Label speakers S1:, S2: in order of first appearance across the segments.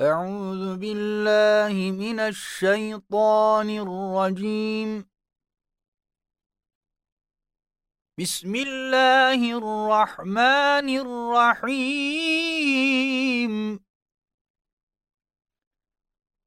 S1: أعوذ بالله من الشيطان الرجيم. بسم الله الرحمن الرحيم.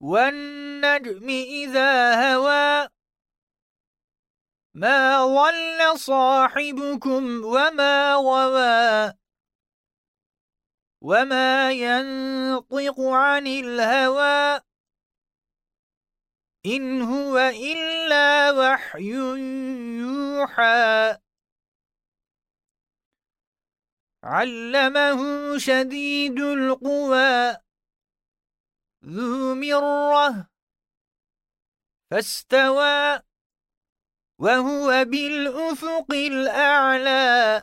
S1: والنجم إذا هوى ما ضل صاحبكم وما غوى. وما ينطق عن الهوى إن هو إلا وحي يوحى علمه شديد القوى ذو مرة فاستوى وهو بالأفق الأعلى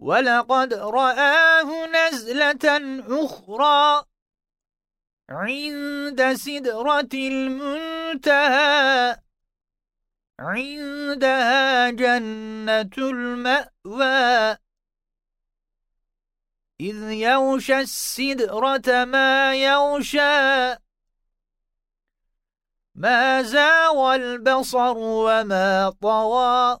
S1: ولقد رآه نزلة أخرى عند سدرة المنتهى عندها جنة المأوى. إذ يغشى السدرة ما يغشى ما زاوى البصر وما طوى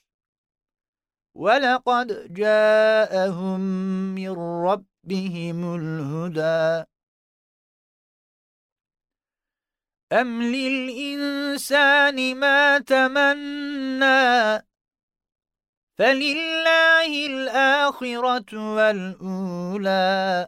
S1: ولقد جاءهم من ربهم الهدى. أم للإنسان ما تمنى فلله الآخرة والأولى.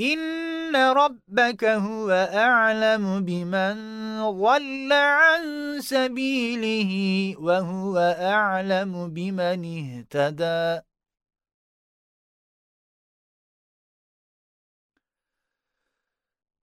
S1: إن ربك هو أعلم بمن ضل عن سبيله وهو أعلم بمن اهتدى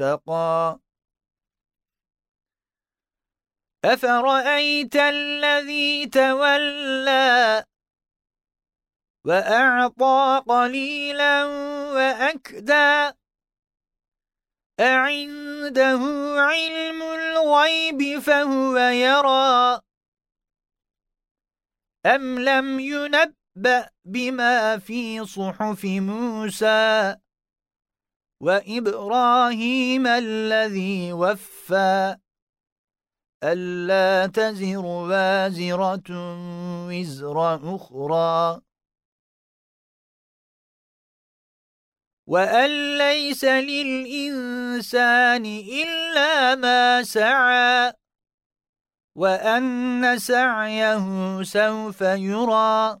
S1: اتقى أفرأيت الذي تولى وأعطى قليلا وأكدى أعنده علم الغيب فهو يرى أم لم ينبأ بما في صحف موسى وإبراهيم الذي وفى ألا تزر وازرة وزر أخرى وأن ليس للإنسان إلا ما سعى وأن سعيه سوف يرى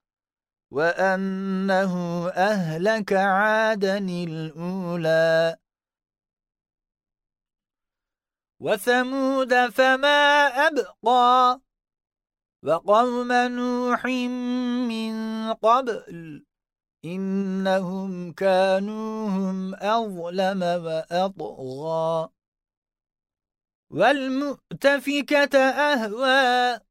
S1: وأنه أهلك عادا الأولى. وثمود فما أبقى وقوم نوح من قبل إنهم كانوا هم أظلم وأطغى. والمؤتفكة أهوى.